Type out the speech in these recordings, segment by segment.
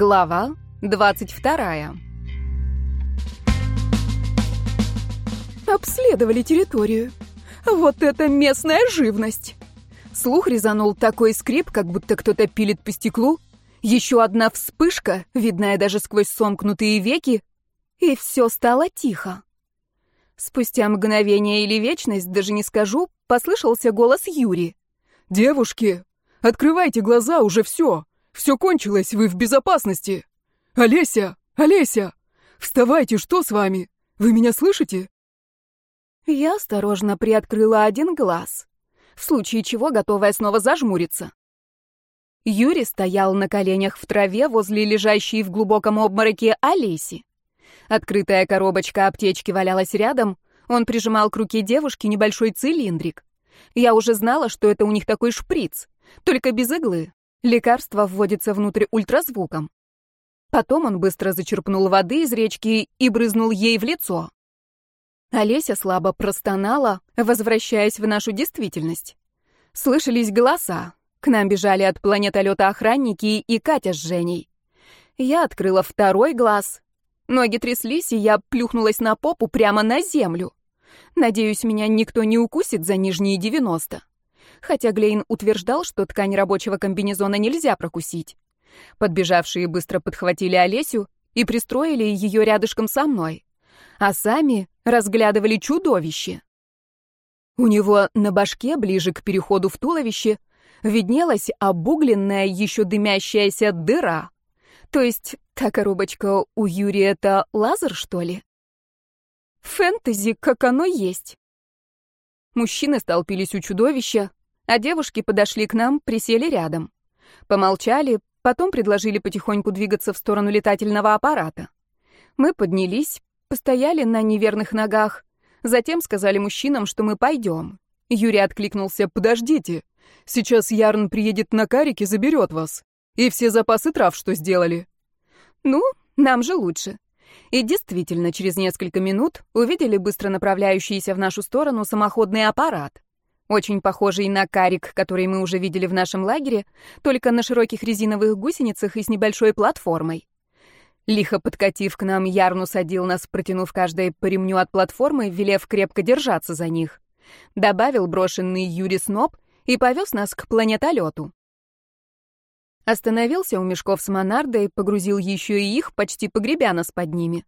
Глава 22. Обследовали территорию. Вот это местная живность. Слух резанул такой скрип, как будто кто-то пилит по стеклу. Еще одна вспышка, видная даже сквозь сомкнутые веки, и все стало тихо. Спустя мгновение или вечность, даже не скажу, послышался голос Юри. «Девушки, открывайте глаза, уже все. Все кончилось, вы в безопасности. Олеся, Олеся, вставайте, что с вами? Вы меня слышите?» Я осторожно приоткрыла один глаз, в случае чего готовая снова зажмуриться. Юрий стоял на коленях в траве возле лежащей в глубоком обмороке Олеси. Открытая коробочка аптечки валялась рядом, он прижимал к руке девушки небольшой цилиндрик. Я уже знала, что это у них такой шприц, только без иглы. Лекарство вводится внутрь ультразвуком. Потом он быстро зачерпнул воды из речки и брызнул ей в лицо. Олеся слабо простонала, возвращаясь в нашу действительность. Слышались голоса. К нам бежали от планетолета охранники и Катя с Женей. Я открыла второй глаз. Ноги тряслись, и я плюхнулась на попу прямо на землю. Надеюсь, меня никто не укусит за нижние 90 хотя Глейн утверждал, что ткань рабочего комбинезона нельзя прокусить. Подбежавшие быстро подхватили Олесю и пристроили ее рядышком со мной, а сами разглядывали чудовище. У него на башке, ближе к переходу в туловище, виднелась обугленная, еще дымящаяся дыра. То есть та коробочка у Юрия — это лазер, что ли? Фэнтези, как оно есть. Мужчины столпились у чудовища, а девушки подошли к нам, присели рядом. Помолчали, потом предложили потихоньку двигаться в сторону летательного аппарата. Мы поднялись, постояли на неверных ногах, затем сказали мужчинам, что мы пойдем. Юрий откликнулся «Подождите, сейчас Ярн приедет на карике, заберет вас. И все запасы трав, что сделали». «Ну, нам же лучше». И действительно, через несколько минут увидели быстро направляющийся в нашу сторону самоходный аппарат очень похожий на карик, который мы уже видели в нашем лагере, только на широких резиновых гусеницах и с небольшой платформой. Лихо подкатив к нам, Ярну садил нас, протянув каждой по ремню от платформы, велев крепко держаться за них. Добавил брошенный Юри Сноп и повез нас к планетолету. Остановился у мешков с монардой, погрузил еще и их, почти погребя нас под ними.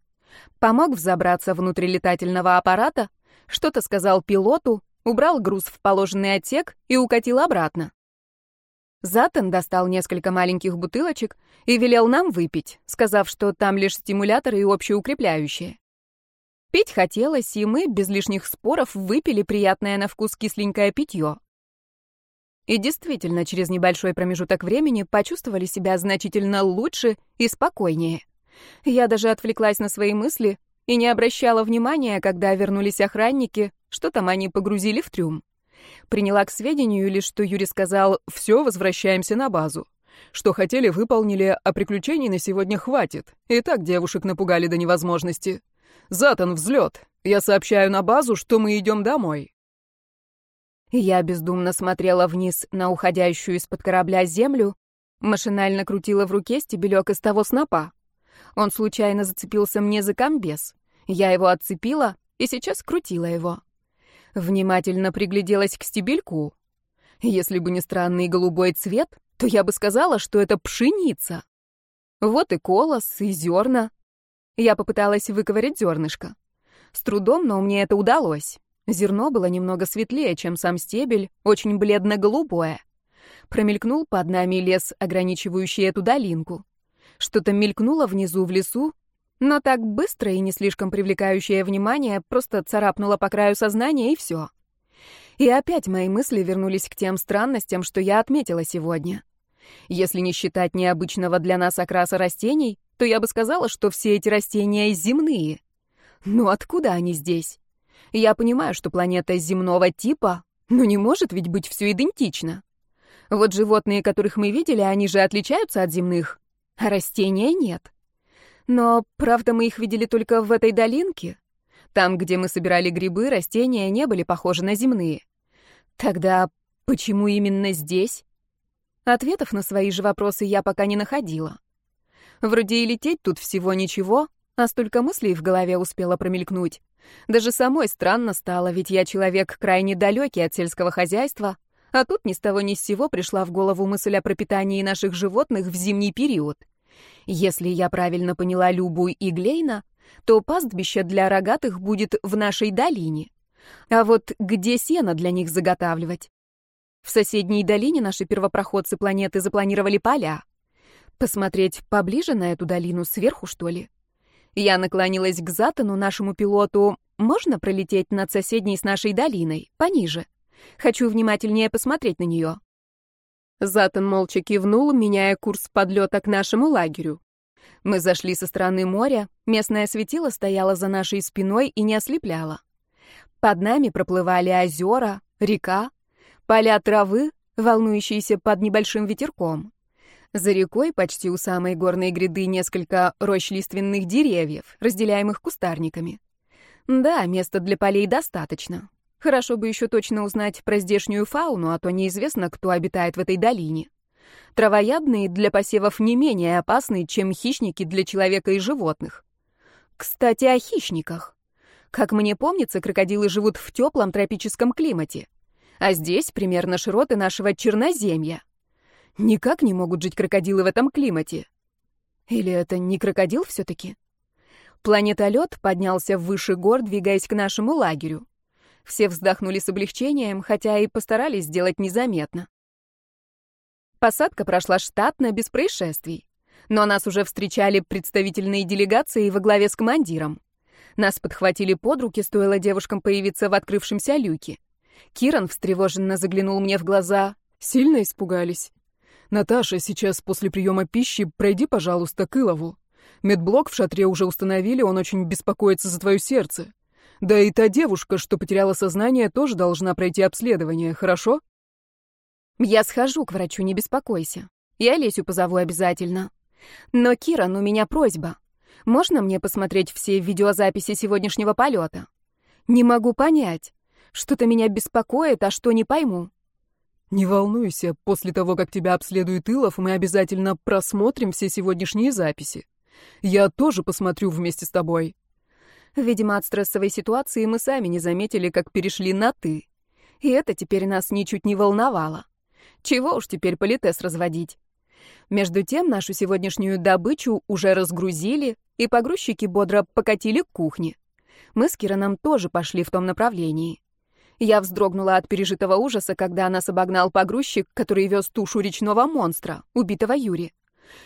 Помог взобраться внутрь летательного аппарата, что-то сказал пилоту, убрал груз в положенный отсек и укатил обратно. Затон достал несколько маленьких бутылочек и велел нам выпить, сказав, что там лишь стимуляторы и общеукрепляющие. Пить хотелось, и мы, без лишних споров, выпили приятное на вкус кисленькое питье. И действительно, через небольшой промежуток времени почувствовали себя значительно лучше и спокойнее. Я даже отвлеклась на свои мысли и не обращала внимания, когда вернулись охранники, что там они погрузили в трюм. Приняла к сведению лишь, что Юрий сказал «все, возвращаемся на базу». Что хотели, выполнили, а приключений на сегодня хватит. И так девушек напугали до невозможности. Затон, взлет. Я сообщаю на базу, что мы идем домой. Я бездумно смотрела вниз на уходящую из-под корабля землю, машинально крутила в руке стебелек из того снопа. Он случайно зацепился мне за комбез. Я его отцепила и сейчас крутила его. Внимательно пригляделась к стебельку. Если бы не странный голубой цвет, то я бы сказала, что это пшеница. Вот и колос, и зерна. Я попыталась выковырять зернышко. С трудом, но мне это удалось. Зерно было немного светлее, чем сам стебель, очень бледно-голубое. Промелькнул под нами лес, ограничивающий эту долинку. Что-то мелькнуло внизу в лесу, но так быстро и не слишком привлекающее внимание просто царапнуло по краю сознания, и все. И опять мои мысли вернулись к тем странностям, что я отметила сегодня. Если не считать необычного для нас окраса растений, то я бы сказала, что все эти растения земные. Но откуда они здесь? Я понимаю, что планета земного типа, но не может ведь быть все идентично. Вот животные, которых мы видели, они же отличаются от земных, а растения нет. Но, правда, мы их видели только в этой долинке. Там, где мы собирали грибы, растения не были похожи на земные. Тогда почему именно здесь? Ответов на свои же вопросы я пока не находила. Вроде и лететь тут всего ничего, а столько мыслей в голове успела промелькнуть. Даже самой странно стало, ведь я человек крайне далекий от сельского хозяйства, а тут ни с того ни с сего пришла в голову мысль о пропитании наших животных в зимний период. Если я правильно поняла Любу и Глейна, то пастбище для рогатых будет в нашей долине. А вот где сено для них заготавливать? В соседней долине наши первопроходцы планеты запланировали поля. Посмотреть поближе на эту долину, сверху, что ли? Я наклонилась к Затану, нашему пилоту. Можно пролететь над соседней с нашей долиной, пониже? Хочу внимательнее посмотреть на нее. Затан молча кивнул, меняя курс подлета к нашему лагерю. Мы зашли со стороны моря, местное светило стояло за нашей спиной и не ослепляло. Под нами проплывали озера, река, поля травы, волнующиеся под небольшим ветерком. За рекой, почти у самой горной гряды, несколько рощ лиственных деревьев, разделяемых кустарниками. Да, места для полей достаточно. Хорошо бы еще точно узнать про здешнюю фауну, а то неизвестно, кто обитает в этой долине. Травоядные для посевов не менее опасны, чем хищники для человека и животных. Кстати, о хищниках. Как мне помнится, крокодилы живут в теплом тропическом климате. А здесь примерно широты нашего Черноземья. Никак не могут жить крокодилы в этом климате. Или это не крокодил все-таки? Планетолет поднялся выше гор, двигаясь к нашему лагерю. Все вздохнули с облегчением, хотя и постарались сделать незаметно. Посадка прошла штатно, без происшествий. Но нас уже встречали представительные делегации во главе с командиром. Нас подхватили под руки, стоило девушкам появиться в открывшемся люке. Киран встревоженно заглянул мне в глаза. Сильно испугались. «Наташа, сейчас после приема пищи пройди, пожалуйста, к Илову. Медблок в шатре уже установили, он очень беспокоится за твое сердце. Да и та девушка, что потеряла сознание, тоже должна пройти обследование, хорошо?» «Я схожу к врачу, не беспокойся. Я Лесю позову обязательно. Но, Киран, у меня просьба. Можно мне посмотреть все видеозаписи сегодняшнего полета? Не могу понять. Что-то меня беспокоит, а что не пойму. Не волнуйся, после того, как тебя обследует Илов, мы обязательно просмотрим все сегодняшние записи. Я тоже посмотрю вместе с тобой. Видимо, от стрессовой ситуации мы сами не заметили, как перешли на «ты». И это теперь нас ничуть не волновало. Чего уж теперь политес разводить. Между тем, нашу сегодняшнюю добычу уже разгрузили, и погрузчики бодро покатили к кухне. Мы с Кираном тоже пошли в том направлении. Я вздрогнула от пережитого ужаса, когда нас обогнал погрузчик, который вез тушу речного монстра, убитого Юри.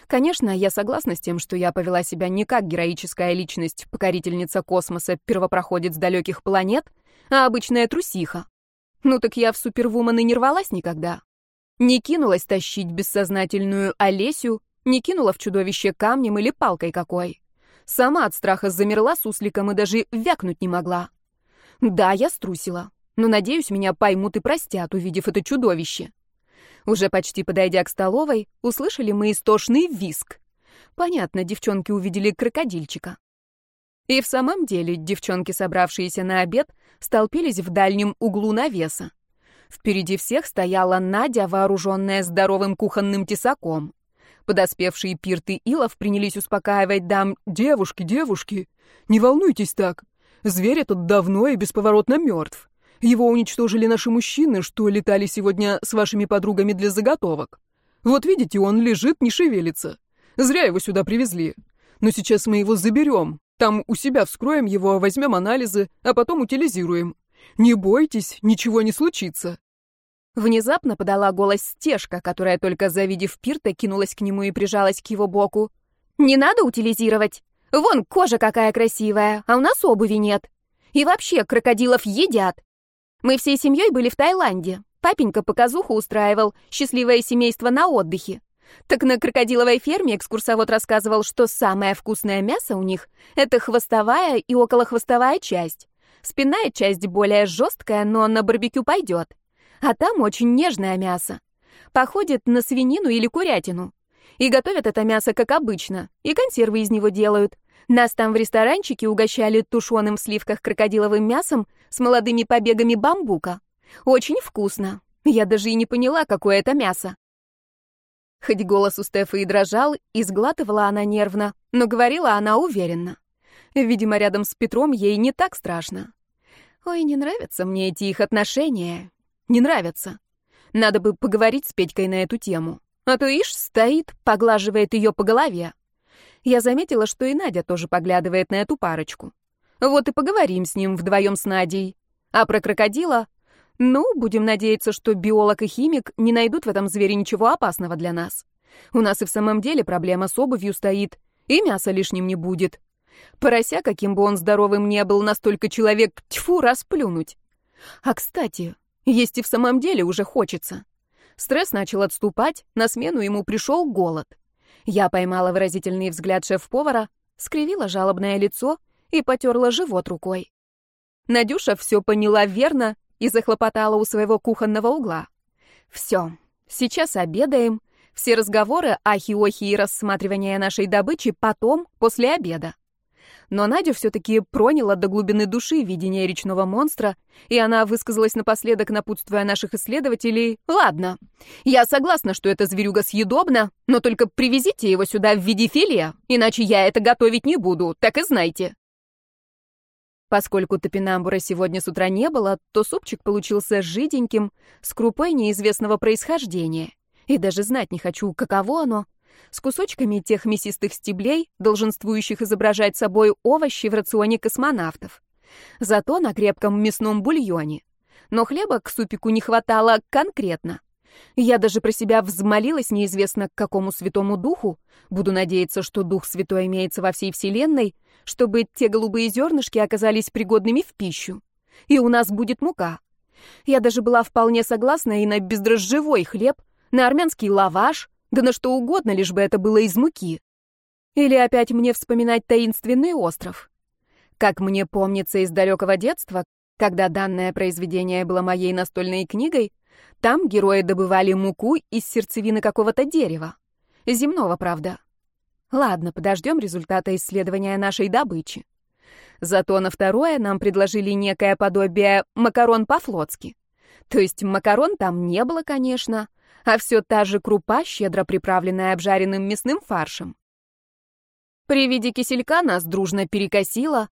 Конечно, я согласна с тем, что я повела себя не как героическая личность, покорительница космоса, первопроходец далеких планет, а обычная трусиха. Ну так я в супервумен и не рвалась никогда. Не кинулась тащить бессознательную Олесю, не кинула в чудовище камнем или палкой какой. Сама от страха замерла с усликом и даже вякнуть не могла. Да, я струсила, но, надеюсь, меня поймут и простят, увидев это чудовище. Уже почти подойдя к столовой, услышали мы истошный виск. Понятно, девчонки увидели крокодильчика. И в самом деле девчонки, собравшиеся на обед, столпились в дальнем углу навеса. Впереди всех стояла Надя, вооруженная здоровым кухонным тесаком. Подоспевшие Пирт и Илов принялись успокаивать дам. «Девушки, девушки, не волнуйтесь так. Зверь этот давно и бесповоротно мертв. Его уничтожили наши мужчины, что летали сегодня с вашими подругами для заготовок. Вот видите, он лежит, не шевелится. Зря его сюда привезли. Но сейчас мы его заберем. Там у себя вскроем его, возьмем анализы, а потом утилизируем. Не бойтесь, ничего не случится. Внезапно подала голос Стежка, которая, только завидев Пирта, кинулась к нему и прижалась к его боку. «Не надо утилизировать! Вон кожа какая красивая, а у нас обуви нет. И вообще, крокодилов едят. Мы всей семьей были в Таиланде. Папенька показуху устраивал, счастливое семейство на отдыхе. Так на крокодиловой ферме экскурсовод рассказывал, что самое вкусное мясо у них — это хвостовая и околохвостовая часть. Спинная часть более жесткая, но на барбекю пойдет а там очень нежное мясо. Походит на свинину или курятину. И готовят это мясо, как обычно, и консервы из него делают. Нас там в ресторанчике угощали тушеным в сливках крокодиловым мясом с молодыми побегами бамбука. Очень вкусно. Я даже и не поняла, какое это мясо. Хоть голос у Стефы и дрожал, и сглатывала она нервно, но говорила она уверенно. Видимо, рядом с Петром ей не так страшно. Ой, не нравятся мне эти их отношения. Не нравятся. Надо бы поговорить с Петькой на эту тему. А то Иш стоит, поглаживает ее по голове. Я заметила, что и Надя тоже поглядывает на эту парочку. Вот и поговорим с ним вдвоем с Надей. А про крокодила? Ну, будем надеяться, что биолог и химик не найдут в этом звере ничего опасного для нас. У нас и в самом деле проблема с обувью стоит, и мяса лишним не будет. Порося, каким бы он здоровым не был, настолько человек, тьфу, расплюнуть. А, кстати, есть и в самом деле уже хочется. Стресс начал отступать, на смену ему пришел голод. Я поймала выразительный взгляд шеф-повара, скривила жалобное лицо и потерла живот рукой. Надюша все поняла верно и захлопотала у своего кухонного угла. Все, сейчас обедаем, все разговоры, ахи-охи и рассматривание нашей добычи потом, после обеда. Но Надю все-таки проняло до глубины души видение речного монстра, и она высказалась напоследок, напутствуя наших исследователей. «Ладно, я согласна, что это зверюга съедобна, но только привезите его сюда в виде филе, иначе я это готовить не буду, так и знайте». Поскольку топинамбура сегодня с утра не было, то супчик получился жиденьким, с крупой неизвестного происхождения. И даже знать не хочу, каково оно, с кусочками тех мясистых стеблей, долженствующих изображать собой овощи в рационе космонавтов. Зато на крепком мясном бульоне. Но хлеба к супику не хватало конкретно. Я даже про себя взмолилась неизвестно к какому святому духу, буду надеяться, что дух святой имеется во всей вселенной, чтобы те голубые зернышки оказались пригодными в пищу. И у нас будет мука. Я даже была вполне согласна и на бездрожжевой хлеб, на армянский лаваш, да на что угодно, лишь бы это было из муки. Или опять мне вспоминать таинственный остров. Как мне помнится из далекого детства, когда данное произведение было моей настольной книгой, там герои добывали муку из сердцевины какого-то дерева. Земного, правда. Ладно, подождем результата исследования нашей добычи. Зато на второе нам предложили некое подобие макарон по-флотски. То есть макарон там не было, конечно, а все та же крупа, щедро приправленная обжаренным мясным фаршем. При виде киселька нас дружно перекосило,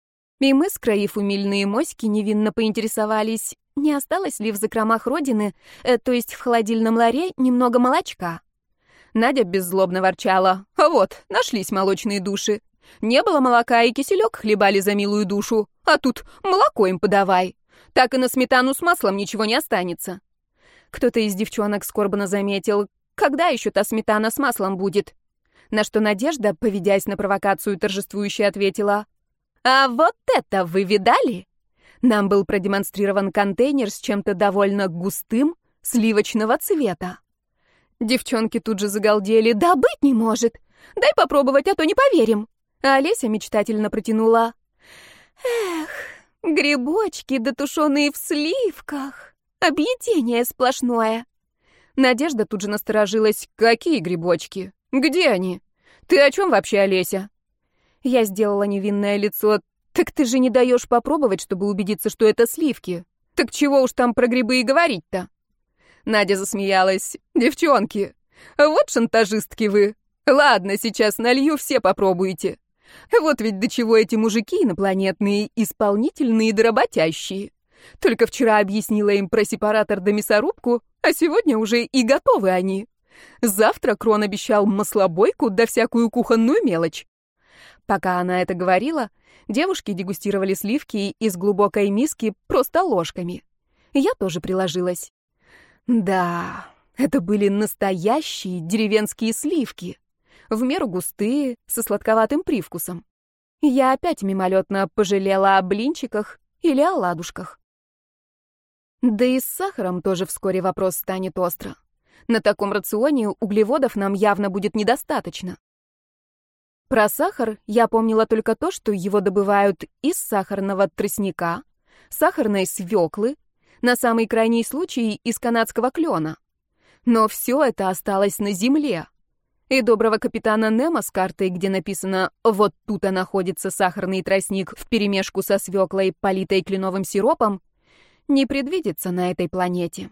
и мы, скроив умильные моськи, невинно поинтересовались, не осталось ли в закромах родины, э, то есть в холодильном ларе, немного молочка. Надя беззлобно ворчала. «А вот, нашлись молочные души. Не было молока, и киселек хлебали за милую душу. А тут молоко им подавай. Так и на сметану с маслом ничего не останется. Кто-то из девчонок скорбно заметил, когда еще та сметана с маслом будет? На что Надежда, поведясь на провокацию, торжествующе ответила, «А вот это вы видали?» Нам был продемонстрирован контейнер с чем-то довольно густым, сливочного цвета. Девчонки тут же загалдели, «Да быть не может! Дай попробовать, а то не поверим!» А Олеся мечтательно протянула, «Эх, грибочки дотушенные в сливках!» Объедение сплошное. Надежда тут же насторожилась. Какие грибочки? Где они? Ты о чем вообще, Олеся? Я сделала невинное лицо. Так ты же не даешь попробовать, чтобы убедиться, что это сливки. Так чего уж там про грибы и говорить-то? Надя засмеялась. Девчонки, вот шантажистки вы. Ладно, сейчас налью, все попробуйте. Вот ведь до чего эти мужики инопланетные, исполнительные и доработящие. Только вчера объяснила им про сепаратор да мясорубку, а сегодня уже и готовы они. Завтра Крон обещал маслобойку да всякую кухонную мелочь. Пока она это говорила, девушки дегустировали сливки из глубокой миски просто ложками. Я тоже приложилась. Да, это были настоящие деревенские сливки. В меру густые, со сладковатым привкусом. Я опять мимолетно пожалела о блинчиках или о ладушках. Да и с сахаром тоже вскоре вопрос станет остро. На таком рационе углеводов нам явно будет недостаточно. Про сахар я помнила только то, что его добывают из сахарного тростника, сахарной свеклы, на самый крайний случай из канадского клена. Но все это осталось на земле. И доброго капитана Немо с картой, где написано «Вот тут-то находится сахарный тростник вперемешку со свеклой, политой кленовым сиропом», не предвидится на этой планете.